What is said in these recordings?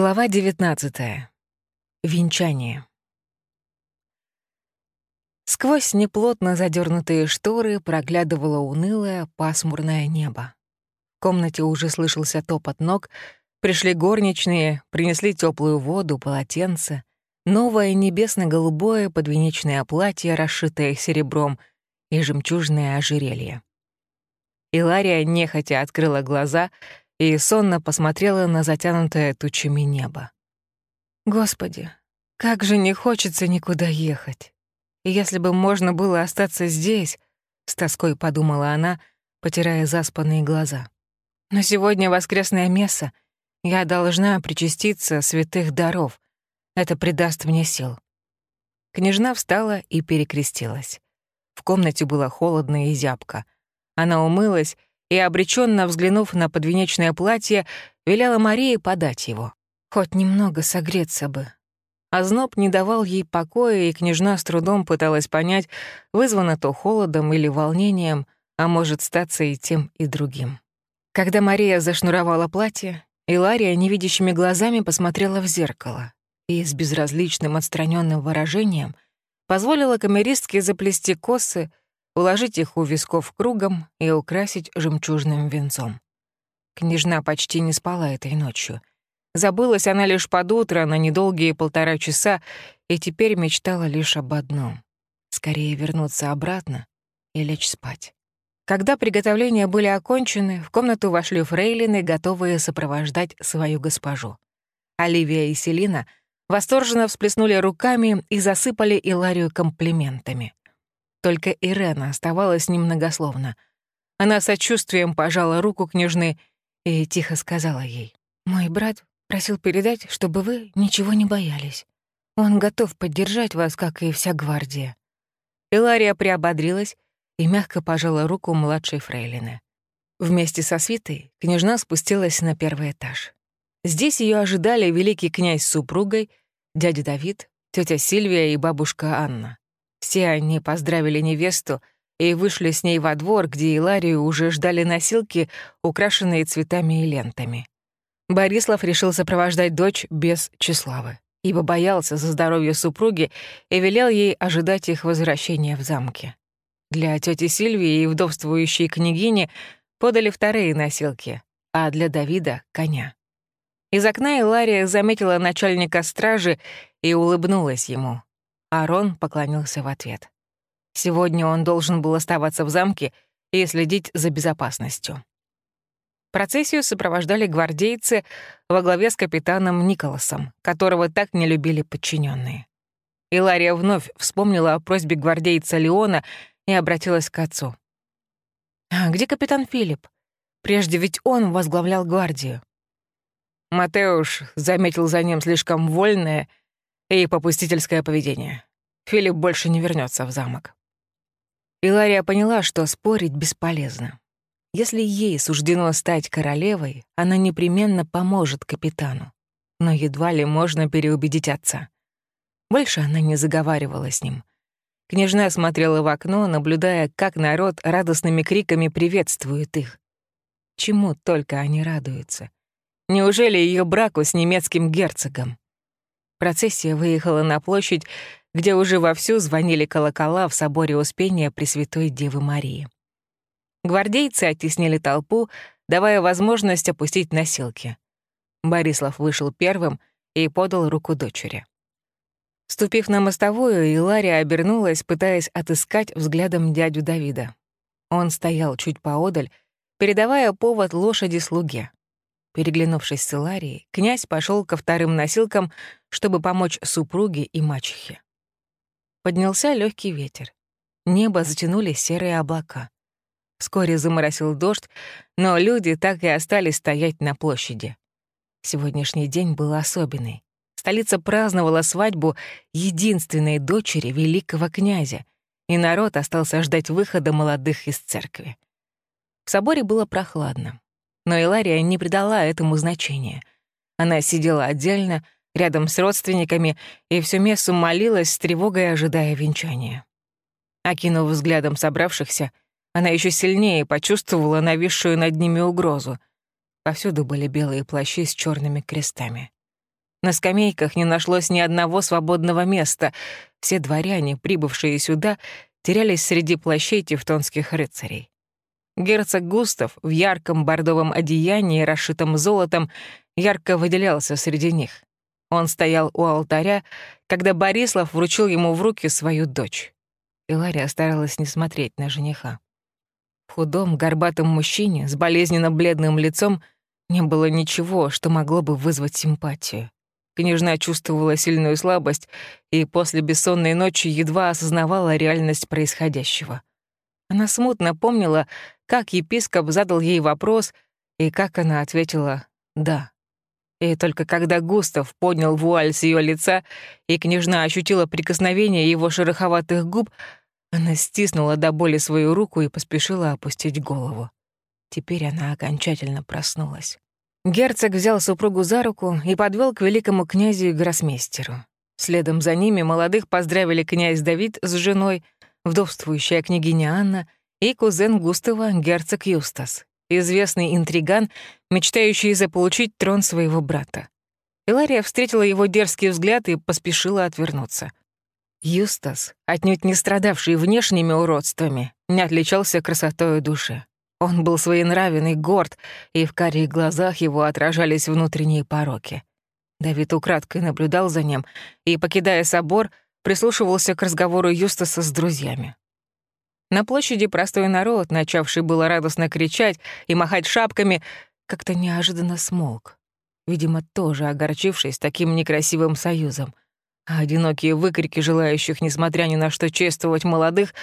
Глава 19. Венчание. Сквозь неплотно задернутые шторы проглядывало унылое, пасмурное небо. В комнате уже слышался топот ног, пришли горничные, принесли теплую воду, полотенце, новое небесно-голубое подвенечное платье, расшитое серебром, и жемчужное ожерелье. Илария нехотя открыла глаза — и сонно посмотрела на затянутое тучами небо. «Господи, как же не хочется никуда ехать. Если бы можно было остаться здесь, — с тоской подумала она, потирая заспанные глаза. Но сегодня воскресное месса, я должна причаститься святых даров. Это придаст мне сил. Княжна встала и перекрестилась. В комнате было холодно и зябко. Она умылась и, обреченно взглянув на подвенечное платье, велела Марии подать его. Хоть немного согреться бы. Озноб не давал ей покоя, и княжна с трудом пыталась понять, вызвано то холодом или волнением, а может статься и тем, и другим. Когда Мария зашнуровала платье, Илария невидящими глазами посмотрела в зеркало и с безразличным отстраненным выражением позволила камеристке заплести косы, уложить их у висков кругом и украсить жемчужным венцом. Княжна почти не спала этой ночью. Забылась она лишь под утро на недолгие полтора часа и теперь мечтала лишь об одном — скорее вернуться обратно и лечь спать. Когда приготовления были окончены, в комнату вошли фрейлины, готовые сопровождать свою госпожу. Оливия и Селина восторженно всплеснули руками и засыпали Иларию комплиментами. Только Ирена оставалась немногословна. Она сочувствием пожала руку княжны и тихо сказала ей. «Мой брат просил передать, чтобы вы ничего не боялись. Он готов поддержать вас, как и вся гвардия». Илария приободрилась и мягко пожала руку младшей фрейлины. Вместе со свитой княжна спустилась на первый этаж. Здесь ее ожидали великий князь с супругой, дядя Давид, тетя Сильвия и бабушка Анна. Все они поздравили невесту и вышли с ней во двор, где Иларию уже ждали носилки, украшенные цветами и лентами. Борислав решил сопровождать дочь без Числавы, ибо боялся за здоровье супруги и велел ей ожидать их возвращения в замке. Для тети Сильвии и вдовствующей княгини подали вторые носилки, а для Давида — коня. Из окна Илария заметила начальника стражи и улыбнулась ему. Арон поклонился в ответ. Сегодня он должен был оставаться в замке и следить за безопасностью. Процессию сопровождали гвардейцы во главе с капитаном Николасом, которого так не любили подчиненные. Илария вновь вспомнила о просьбе гвардейца Леона и обратилась к отцу. «А где капитан Филипп? Прежде ведь он возглавлял гвардию». Матеуш заметил за ним слишком вольное и попустительское поведение. Филипп больше не вернется в замок. Илария поняла, что спорить бесполезно. Если ей суждено стать королевой, она непременно поможет капитану. Но едва ли можно переубедить отца. Больше она не заговаривала с ним. Княжна смотрела в окно, наблюдая, как народ радостными криками приветствует их. Чему только они радуются. Неужели ее браку с немецким герцогом? Процессия выехала на площадь, где уже вовсю звонили колокола в соборе Успения Пресвятой Девы Марии. Гвардейцы оттеснили толпу, давая возможность опустить носилки. Борислав вышел первым и подал руку дочери. Ступив на мостовую, Илария обернулась, пытаясь отыскать взглядом дядю Давида. Он стоял чуть поодаль, передавая повод лошади слуге. Переглянувшись с Иларией, князь пошел ко вторым носилкам, чтобы помочь супруге и мачехе. Поднялся легкий ветер. Небо затянули серые облака. Вскоре заморосил дождь, но люди так и остались стоять на площади. Сегодняшний день был особенный. Столица праздновала свадьбу единственной дочери великого князя, и народ остался ждать выхода молодых из церкви. В соборе было прохладно но Илария не придала этому значения. Она сидела отдельно, рядом с родственниками, и всю мессу молилась с тревогой, ожидая венчания. Окинув взглядом собравшихся, она еще сильнее почувствовала нависшую над ними угрозу. Повсюду были белые плащи с черными крестами. На скамейках не нашлось ни одного свободного места. Все дворяне, прибывшие сюда, терялись среди плащей тевтонских рыцарей. Герцог Густав в ярком бордовом одеянии, расшитом золотом, ярко выделялся среди них. Он стоял у алтаря, когда Борислав вручил ему в руки свою дочь. Илария старалась не смотреть на жениха. В худом, горбатом мужчине с болезненно бледным лицом не было ничего, что могло бы вызвать симпатию. Княжна чувствовала сильную слабость и после бессонной ночи едва осознавала реальность происходящего. Она смутно помнила, как епископ задал ей вопрос и как она ответила «да». И только когда Густав поднял вуаль с ее лица, и княжна ощутила прикосновение его шероховатых губ, она стиснула до боли свою руку и поспешила опустить голову. Теперь она окончательно проснулась. Герцог взял супругу за руку и подвел к великому князю и гроссмейстеру. Следом за ними молодых поздравили князь Давид с женой, вдовствующая княгиня Анна и кузен Густава герцог Юстас, известный интриган, мечтающий заполучить трон своего брата. Илария встретила его дерзкий взгляд и поспешила отвернуться. Юстас, отнюдь не страдавший внешними уродствами, не отличался красотой души. Он был своенравен и горд, и в карих глазах его отражались внутренние пороки. Давид украдкой наблюдал за ним и, покидая собор, прислушивался к разговору Юстаса с друзьями. На площади простой народ, начавший было радостно кричать и махать шапками, как-то неожиданно смолк, видимо, тоже огорчившись таким некрасивым союзом. А одинокие выкрики желающих, несмотря ни на что, чествовать молодых,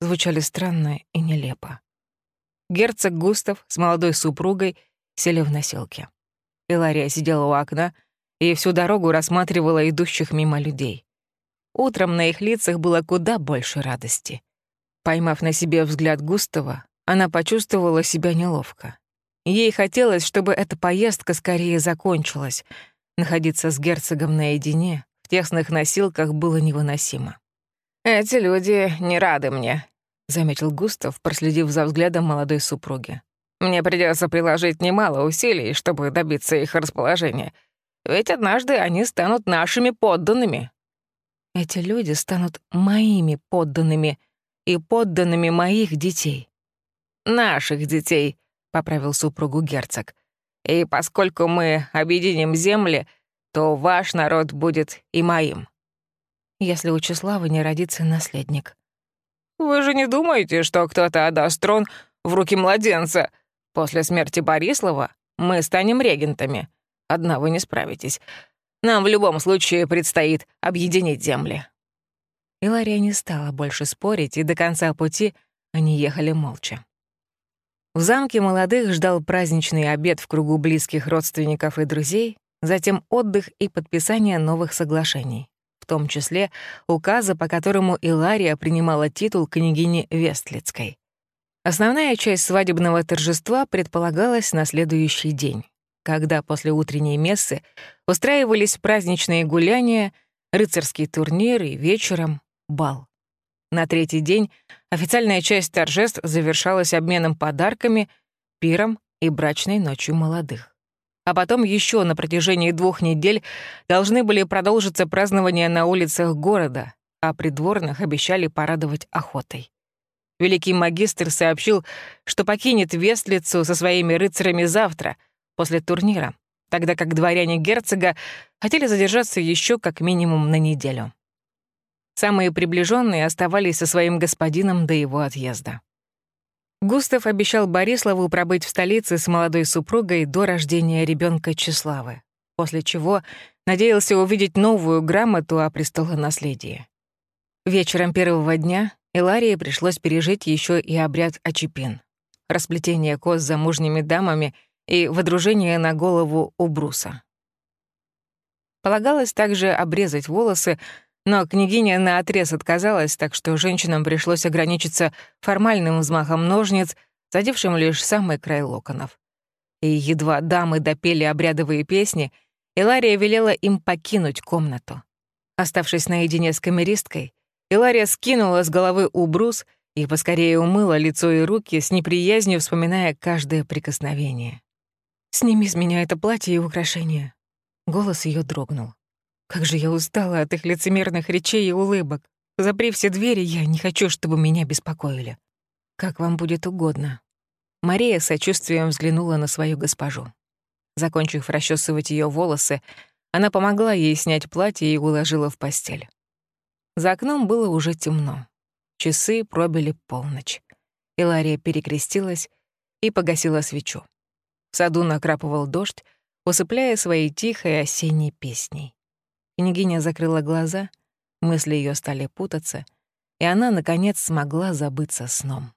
звучали странно и нелепо. Герцог Густав с молодой супругой сели в носилки. Илария сидела у окна и всю дорогу рассматривала идущих мимо людей. Утром на их лицах было куда больше радости. Поймав на себе взгляд Густава, она почувствовала себя неловко. Ей хотелось, чтобы эта поездка скорее закончилась. Находиться с герцогом наедине в тесных носилках было невыносимо. «Эти люди не рады мне», — заметил Густав, проследив за взглядом молодой супруги. «Мне придется приложить немало усилий, чтобы добиться их расположения. Ведь однажды они станут нашими подданными». «Эти люди станут моими подданными и подданными моих детей». «Наших детей», — поправил супругу герцог. «И поскольку мы объединим земли, то ваш народ будет и моим». «Если у Числавы не родится наследник», вы же не думаете, что кто-то отдаст трон в руки младенца? После смерти Борислава мы станем регентами. Одна вы не справитесь. Нам в любом случае предстоит объединить земли». Илария не стала больше спорить, и до конца пути они ехали молча. В замке молодых ждал праздничный обед в кругу близких родственников и друзей, затем отдых и подписание новых соглашений том числе указа, по которому Илария принимала титул княгини Вестлицкой. Основная часть свадебного торжества предполагалась на следующий день, когда после утренней мессы устраивались праздничные гуляния, рыцарский турнир и вечером — бал. На третий день официальная часть торжеств завершалась обменом подарками, пиром и брачной ночью молодых а потом еще на протяжении двух недель должны были продолжиться празднования на улицах города, а придворных обещали порадовать охотой. Великий магистр сообщил, что покинет Вестлицу со своими рыцарями завтра, после турнира, тогда как дворяне герцога хотели задержаться еще как минимум на неделю. Самые приближенные оставались со своим господином до его отъезда. Густав обещал Бориславу пробыть в столице с молодой супругой до рождения ребенка Числавы, после чего надеялся увидеть новую грамоту о престолонаследии. Вечером первого дня Иларии пришлось пережить еще и обряд Очепин, расплетение кос замужними дамами и водружение на голову убруса. Полагалось также обрезать волосы, но княгиня наотрез отказалась, так что женщинам пришлось ограничиться формальным взмахом ножниц, задевшим лишь самый край локонов. И едва дамы допели обрядовые песни, Илария велела им покинуть комнату. Оставшись наедине с камеристкой, Илария скинула с головы убрус и поскорее умыла лицо и руки, с неприязнью вспоминая каждое прикосновение. «Сними с меня это платье и украшения. Голос ее дрогнул. Как же я устала от их лицемерных речей и улыбок. Запри все двери, я не хочу, чтобы меня беспокоили. Как вам будет угодно. Мария сочувствием взглянула на свою госпожу. Закончив расчесывать ее волосы, она помогла ей снять платье и уложила в постель. За окном было уже темно. Часы пробили полночь. Илария перекрестилась и погасила свечу. В саду накрапывал дождь, усыпляя своей тихой осенней песней. Княгиня закрыла глаза, мысли ее стали путаться, и она, наконец, смогла забыться сном.